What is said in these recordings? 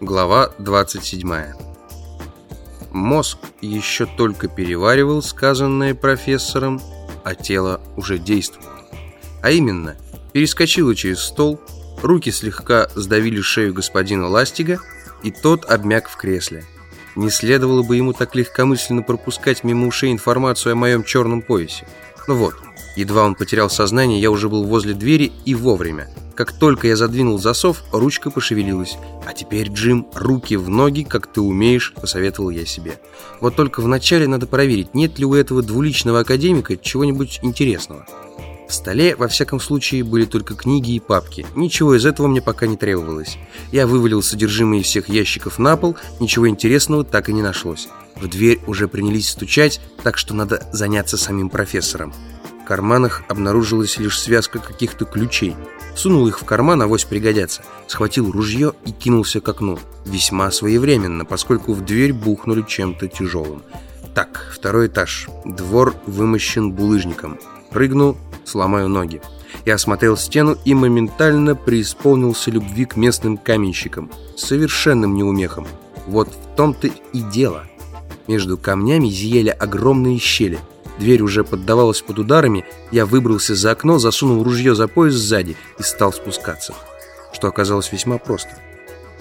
Глава 27. Мозг еще только переваривал сказанное профессором, а тело уже действовало. А именно, перескочило через стол, руки слегка сдавили шею господина Ластига, и тот обмяк в кресле. Не следовало бы ему так легкомысленно пропускать мимо ушей информацию о моем черном поясе. Ну вот, едва он потерял сознание, я уже был возле двери и вовремя. Как только я задвинул засов, ручка пошевелилась. «А теперь, Джим, руки в ноги, как ты умеешь», — посоветовал я себе. «Вот только вначале надо проверить, нет ли у этого двуличного академика чего-нибудь интересного». В столе, во всяком случае, были только книги и папки. Ничего из этого мне пока не требовалось. Я вывалил содержимое всех ящиков на пол, ничего интересного так и не нашлось. В дверь уже принялись стучать, так что надо заняться самим профессором. Карманах обнаружилась лишь связка каких-то ключей. Сунул их в карман, авось пригодятся. Схватил ружье и кинулся к окну. Весьма своевременно, поскольку в дверь бухнули чем-то тяжелым. Так, второй этаж. Двор вымощен булыжником. Прыгну, сломаю ноги. Я осмотрел стену и моментально преисполнился любви к местным каменщикам. Совершенным неумехам. Вот в том-то и дело. Между камнями зияли огромные щели – Дверь уже поддавалась под ударами, я выбрался за окно, засунул ружье за пояс сзади и стал спускаться. Что оказалось весьма просто.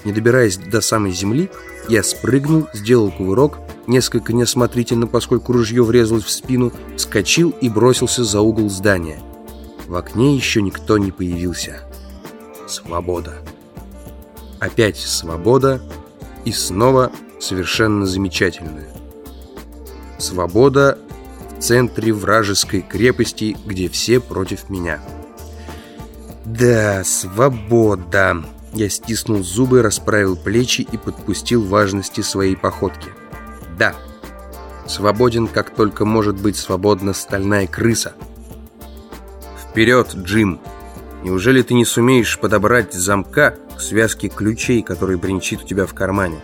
Не добираясь до самой земли, я спрыгнул, сделал кувырок, несколько неосмотрительно, поскольку ружье врезалось в спину, вскочил и бросился за угол здания. В окне еще никто не появился. Свобода. Опять свобода и снова совершенно замечательная. Свобода в центре вражеской крепости, где все против меня. Да, свобода. Я стиснул зубы, расправил плечи и подпустил важности своей походки. Да, свободен, как только может быть свободна стальная крыса. Вперед, Джим! Неужели ты не сумеешь подобрать замка к связке ключей, который бренчит у тебя в кармане?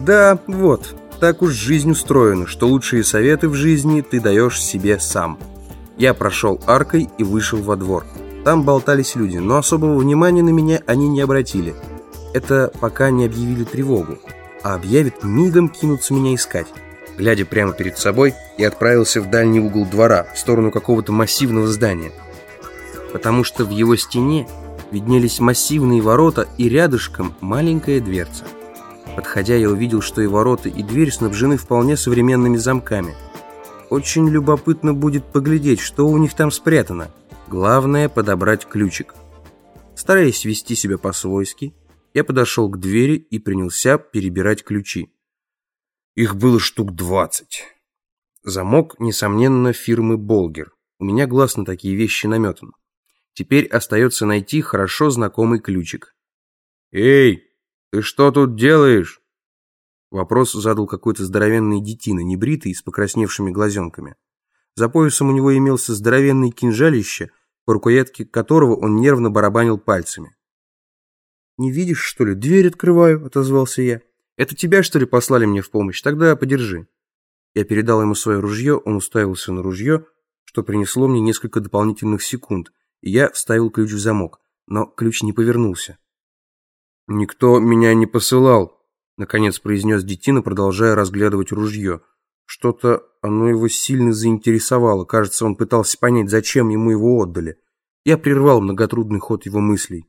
Да, вот, так уж жизнь устроена, что лучшие советы в жизни ты даешь себе сам. Я прошел аркой и вышел во двор. Там болтались люди, но особого внимания на меня они не обратили. Это пока не объявили тревогу, а объявят, мигом кинутся меня искать. Глядя прямо перед собой, я отправился в дальний угол двора, в сторону какого-то массивного здания. Потому что в его стене виднелись массивные ворота и рядышком маленькая дверца. Подходя, я увидел, что и ворота, и дверь снабжены вполне современными замками. Очень любопытно будет поглядеть, что у них там спрятано. Главное – подобрать ключик. Стараясь вести себя по-свойски, я подошел к двери и принялся перебирать ключи. Их было штук двадцать. Замок, несомненно, фирмы «Болгер». У меня глаз на такие вещи наметан. Теперь остается найти хорошо знакомый ключик. «Эй!» «Ты что тут делаешь?» Вопрос задал какой-то здоровенный детина, небритый, с покрасневшими глазенками. За поясом у него имелся здоровенный кинжалище, по рукоятке которого он нервно барабанил пальцами. «Не видишь, что ли? Дверь открываю», — отозвался я. «Это тебя, что ли, послали мне в помощь? Тогда подержи». Я передал ему свое ружье, он уставился на ружье, что принесло мне несколько дополнительных секунд, и я вставил ключ в замок, но ключ не повернулся. «Никто меня не посылал», — наконец произнес Детина, продолжая разглядывать ружье. Что-то оно его сильно заинтересовало. Кажется, он пытался понять, зачем ему его отдали. Я прервал многотрудный ход его мыслей.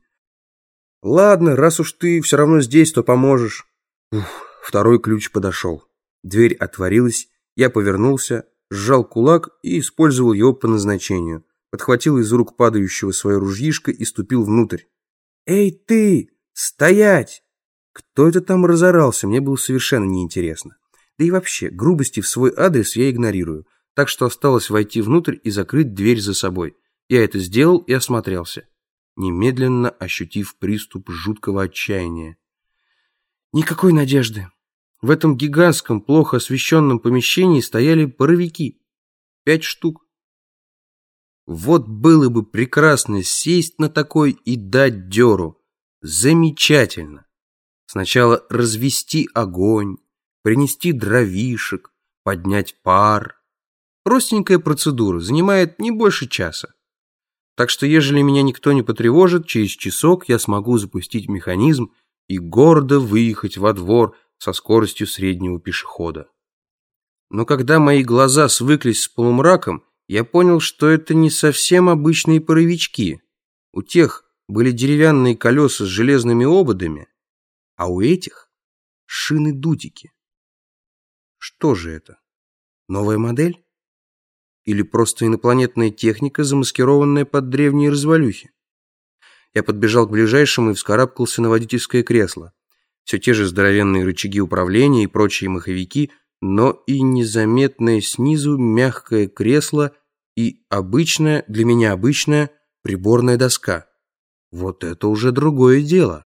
«Ладно, раз уж ты все равно здесь, то поможешь». Ух, второй ключ подошел. Дверь отворилась, я повернулся, сжал кулак и использовал его по назначению. Подхватил из рук падающего свое ружьишко и ступил внутрь. «Эй, ты!» «Стоять!» Кто это там разорался, мне было совершенно неинтересно. Да и вообще, грубости в свой адрес я игнорирую, так что осталось войти внутрь и закрыть дверь за собой. Я это сделал и осмотрелся, немедленно ощутив приступ жуткого отчаяния. Никакой надежды. В этом гигантском, плохо освещенном помещении стояли паровики. Пять штук. Вот было бы прекрасно сесть на такой и дать дёру. Замечательно. Сначала развести огонь, принести дровишек, поднять пар. Простенькая процедура, занимает не больше часа. Так что, ежели меня никто не потревожит, через часок я смогу запустить механизм и гордо выехать во двор со скоростью среднего пешехода. Но когда мои глаза свыклись с полумраком, я понял, что это не совсем обычные паровички. У тех были деревянные колеса с железными ободами, а у этих шины-дутики. Что же это? Новая модель? Или просто инопланетная техника, замаскированная под древние развалюхи? Я подбежал к ближайшему и вскарабкался на водительское кресло. Все те же здоровенные рычаги управления и прочие маховики, но и незаметное снизу мягкое кресло и обычная, для меня обычная, приборная доска. Вот это уже другое дело.